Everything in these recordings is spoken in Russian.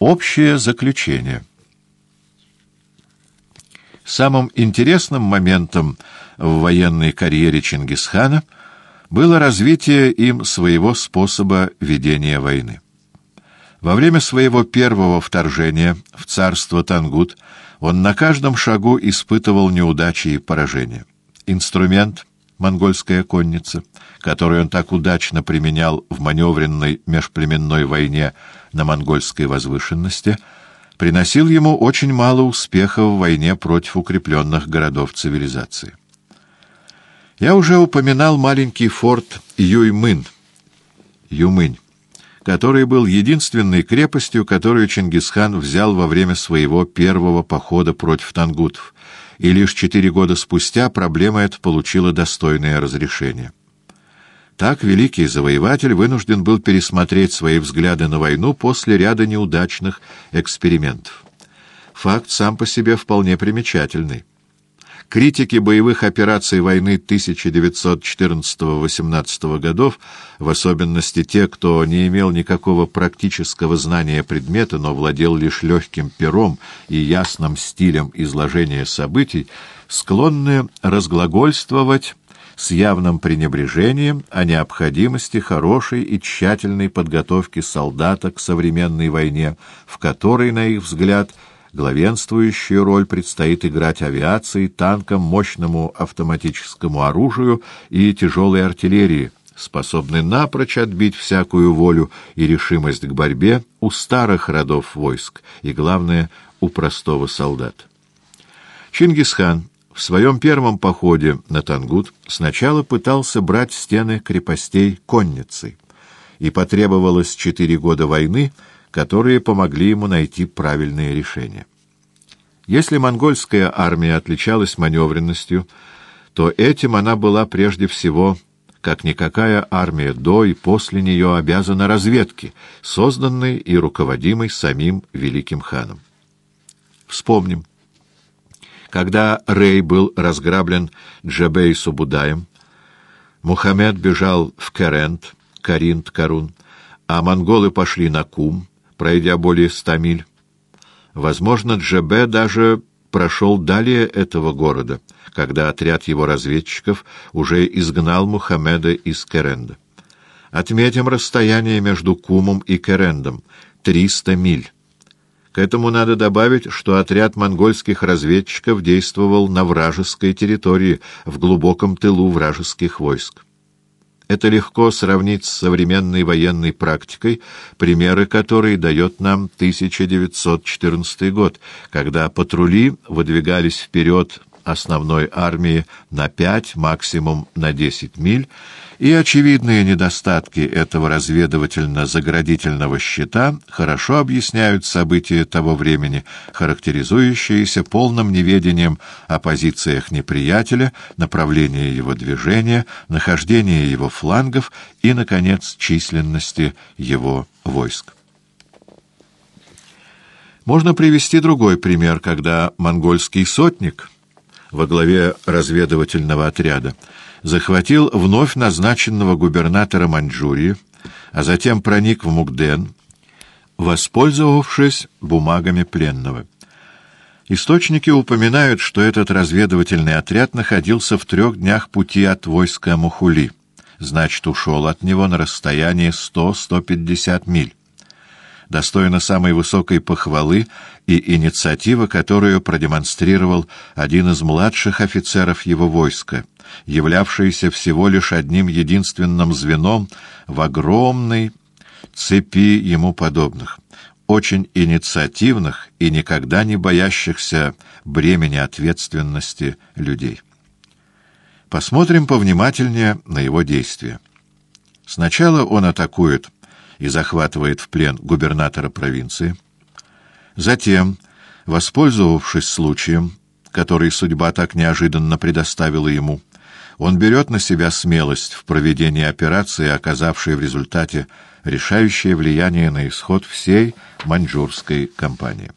Общее заключение. Самым интересным моментом в военной карьере Чингисхана было развитие им своего способа ведения войны. Во время своего первого вторжения в царство Тангут он на каждом шагу испытывал неудачи и поражения. Инструмент — монгольская конница, которую он так удачно применял в маневренной межплеменной войне на монгольской возвышенности, приносил ему очень мало успеха в войне против укрепленных городов цивилизации. Я уже упоминал маленький форт Юймын, Юмынь, который был единственной крепостью, которую Чингисхан взял во время своего первого похода против тангутов, и лишь четыре года спустя проблема эта получила достойное разрешение. Так великий завоеватель вынужден был пересмотреть свои взгляды на войну после ряда неудачных экспериментов. Факт сам по себе вполне примечательный. Критики боевых операций войны 1914-18 годов, в особенности те, кто не имел никакого практического знания предмета, но владел лишь легким пером и ясным стилем изложения событий, склонны разглагольствовать с явным пренебрежением о необходимости хорошей и тщательной подготовки солдата к современной войне, в которой, на их взгляд, главенствующую роль предстоит играть авиации, танкам, мощному автоматическому оружию и тяжелой артиллерии, способны напрочь отбить всякую волю и решимость к борьбе у старых родов войск и, главное, у простого солдата. Чингисхан в своем первом походе на Тангут сначала пытался брать стены крепостей конницей, и потребовалось четыре года войны — которые помогли ему найти правильные решения. Если монгольская армия отличалась маневренностью, то этим она была прежде всего, как никакая армия до и после нее, обязана разведке, созданной и руководимой самим великим ханом. Вспомним. Когда Рей был разграблен Джабей Субудаем, Мухаммед бежал в Керент, Каринт, Карун, а монголы пошли на Кум, пройдя более ста миль. Возможно, Джебе даже прошел далее этого города, когда отряд его разведчиков уже изгнал Мухаммеда из Керенда. Отметим расстояние между Кумом и Керендом — 300 миль. К этому надо добавить, что отряд монгольских разведчиков действовал на вражеской территории, в глубоком тылу вражеских войск. Это легко сравнить с современной военной практикой, примеры которой дает нам 1914 год, когда патрули выдвигались вперед основной армии на 5, максимум на 10 миль, и очевидные недостатки этого разведывательно-заградительного щита хорошо объясняют события того времени, характеризующиеся полным неведением о позициях неприятеля, направлении его движения, нахождении его флангов и, наконец, численности его войск. Можно привести другой пример, когда монгольский сотник во главе разведывательного отряда. Захватил вновь назначенного губернатора Маньчжурии, а затем проник в Мукден, воспользовавшись бумагами пленного. Источники упоминают, что этот разведывательный отряд находился в трех днях пути от войска Мухули, значит, ушел от него на расстоянии 100-150 миль достойна самой высокой похвалы и инициатива, которую продемонстрировал один из младших офицеров его войска, являвшийся всего лишь одним единственным звеном в огромной цепи ему подобных, очень инициативных и никогда не боящихся бремени ответственности людей. Посмотрим повнимательнее на его действия. Сначала он атакует и захватывает в плен губернатора провинции. Затем, воспользовавшись случаем, который судьба так неожиданно предоставила ему, он берет на себя смелость в проведении операции, оказавшей в результате решающее влияние на исход всей маньчжурской кампании.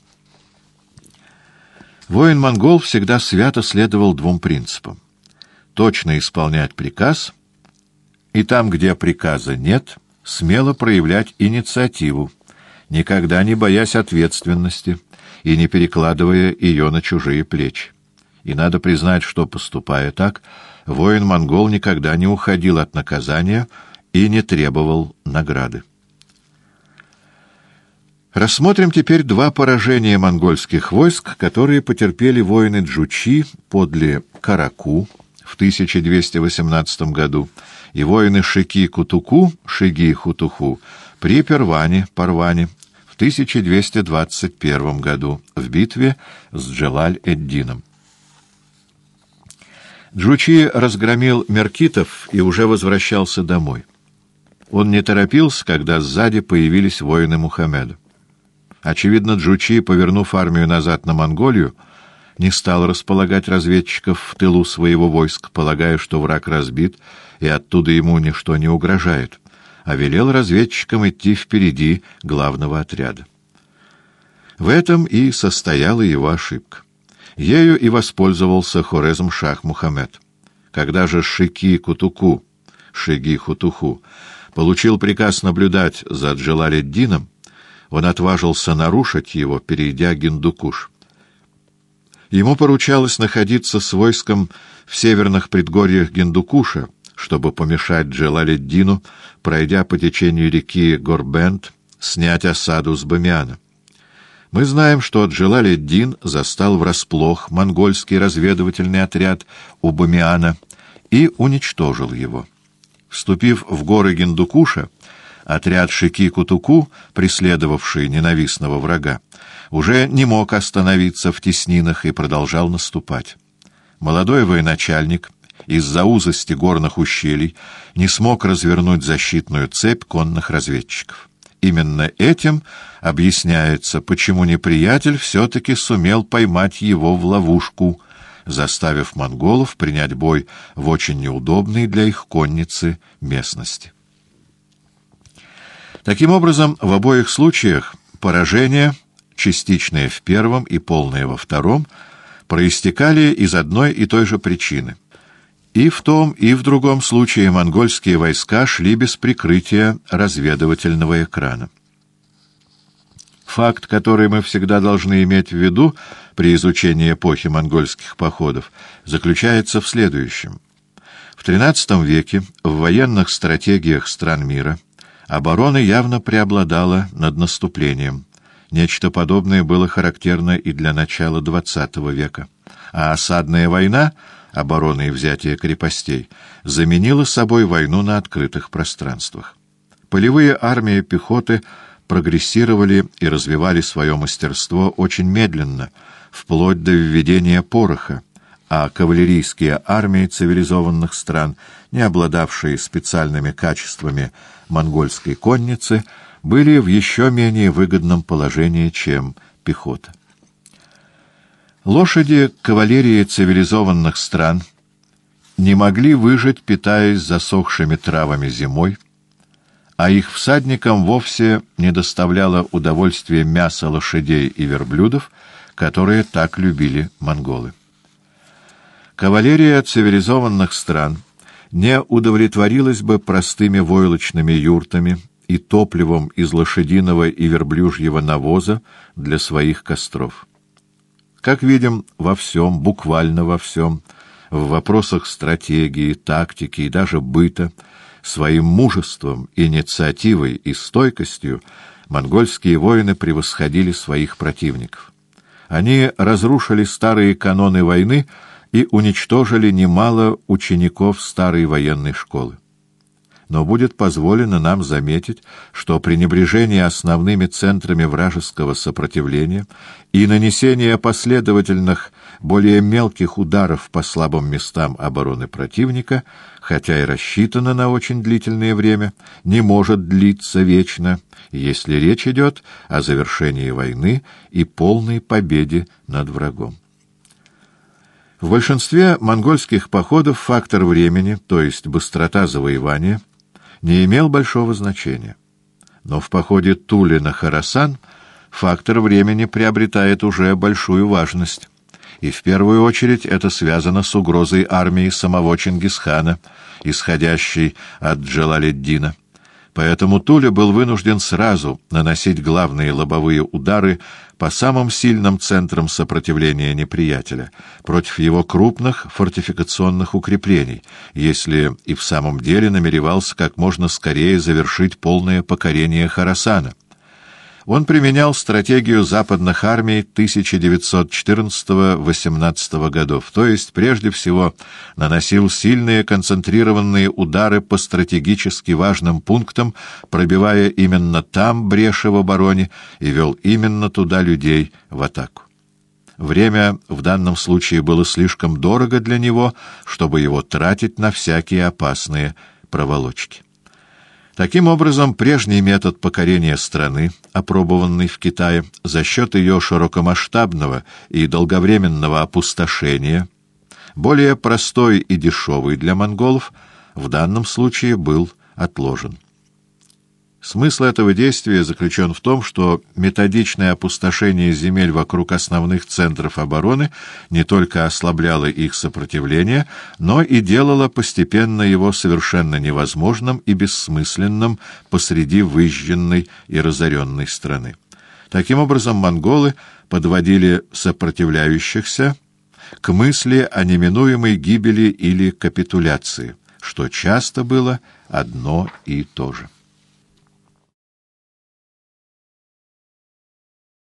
Воин-монгол всегда свято следовал двум принципам. Точно исполнять приказ, и там, где приказа нет — смело проявлять инициативу, никогда не боясь ответственности и не перекладывая ее на чужие плечи. И надо признать, что, поступая так, воин-монгол никогда не уходил от наказания и не требовал награды. Рассмотрим теперь два поражения монгольских войск, которые потерпели воины Джучи подле Караку в 1218 году и воины Шики-Кутуку, Шиги-Хутуху при Перване, Парване в 1221 году в битве с Джалаль-эд-Дином. Джучи разгромил меркитов и уже возвращался домой. Он не торопился, когда сзади появились воины Мухаммеда. Очевидно, Джучи, повернув армию назад на Монголию, не стал располагать разведчиков в тылу своего войск, полагая, что враг разбит, и оттуда ему ничто не угрожает, а велел разведчикам идти впереди главного отряда. В этом и состояла его ошибка. Ею и воспользовался Хорезм Шах Мухаммед. Когда же Шики Кутуку, Шиги Хутуху, получил приказ наблюдать за Джалаледдином, он отважился нарушить его, перейдя Гиндукуш. Ему поручалось находиться с войском в северных предгорьях Гиндукуша, чтобы помешать Джалаледдину, пройдя по течению реки Горбент, снять осаду с Бамиана. Мы знаем, что Джалаледдин застал врасплох монгольский разведывательный отряд у Бамиана и уничтожил его. Вступив в горы Гиндукуша, Отряд Шики-Кутуку, преследовавший ненавистного врага, уже не мог остановиться в теснинах и продолжал наступать. Молодой военачальник из-за узости горных ущелий не смог развернуть защитную цепь конных разведчиков. Именно этим объясняется, почему неприятель все-таки сумел поймать его в ловушку, заставив монголов принять бой в очень неудобной для их конницы местности. Таким образом, в обоих случаях поражения, частичные в первом и полные во втором, проистекали из одной и той же причины. И в том, и в другом случае монгольские войска шли без прикрытия разведывательного экрана. Факт, который мы всегда должны иметь в виду при изучении эпохи монгольских походов, заключается в следующем. В XIII веке в военных стратегиях стран мира – Оборона явно преобладала над наступлением. Нечто подобное было характерно и для начала XX века. А осадная война, оборона и взятие крепостей, заменила собой войну на открытых пространствах. Полевые армии пехоты прогрессировали и развивали свое мастерство очень медленно, вплоть до введения пороха, а кавалерийские армии цивилизованных стран, не обладавшие специальными качествами монгольской конницы, были в еще менее выгодном положении, чем пехота. Лошади кавалерии цивилизованных стран не могли выжить, питаясь засохшими травами зимой, а их всадникам вовсе не доставляло удовольствия мясо лошадей и верблюдов, которые так любили монголы. Кавалерия цивилизованных стран не удовлетворилась бы простыми войлочными юртами и топливом из лошадиного и верблюжьего навоза для своих костров. Как видим, во всем, буквально во всем, в вопросах стратегии, тактики и даже быта, своим мужеством, инициативой и стойкостью монгольские воины превосходили своих противников. Они разрушили старые каноны войны, и уничтожили немало учеников старой военной школы. Но будет позволено нам заметить, что пренебрежение основными центрами вражеского сопротивления и нанесение последовательных, более мелких ударов по слабым местам обороны противника, хотя и рассчитано на очень длительное время, не может длиться вечно, если речь идет о завершении войны и полной победе над врагом. В большинстве монгольских походов фактор времени, то есть быстрота завоевания, не имел большого значения. Но в походе Тули на Харасан фактор времени приобретает уже большую важность. И в первую очередь это связано с угрозой армии самого Чингисхана, исходящей от Джалаледдина. Поэтому Туля был вынужден сразу наносить главные лобовые удары по самым сильным центрам сопротивления неприятеля, против его крупных фортификационных укреплений, если и в самом деле намеревался как можно скорее завершить полное покорение Харасана. Он применял стратегию западных армий 1914-18 годов, то есть прежде всего наносил сильные концентрированные удары по стратегически важным пунктам, пробивая именно там бреши в обороне и вел именно туда людей в атаку. Время в данном случае было слишком дорого для него, чтобы его тратить на всякие опасные проволочки. Таким образом, прежний метод покорения страны, опробованный в Китае за счет ее широкомасштабного и долговременного опустошения, более простой и дешевый для монголов, в данном случае был отложен. Смысл этого действия заключен в том, что методичное опустошение земель вокруг основных центров обороны не только ослабляло их сопротивление, но и делало постепенно его совершенно невозможным и бессмысленным посреди выжженной и разоренной страны. Таким образом, монголы подводили сопротивляющихся к мысли о неминуемой гибели или капитуляции, что часто было одно и то же.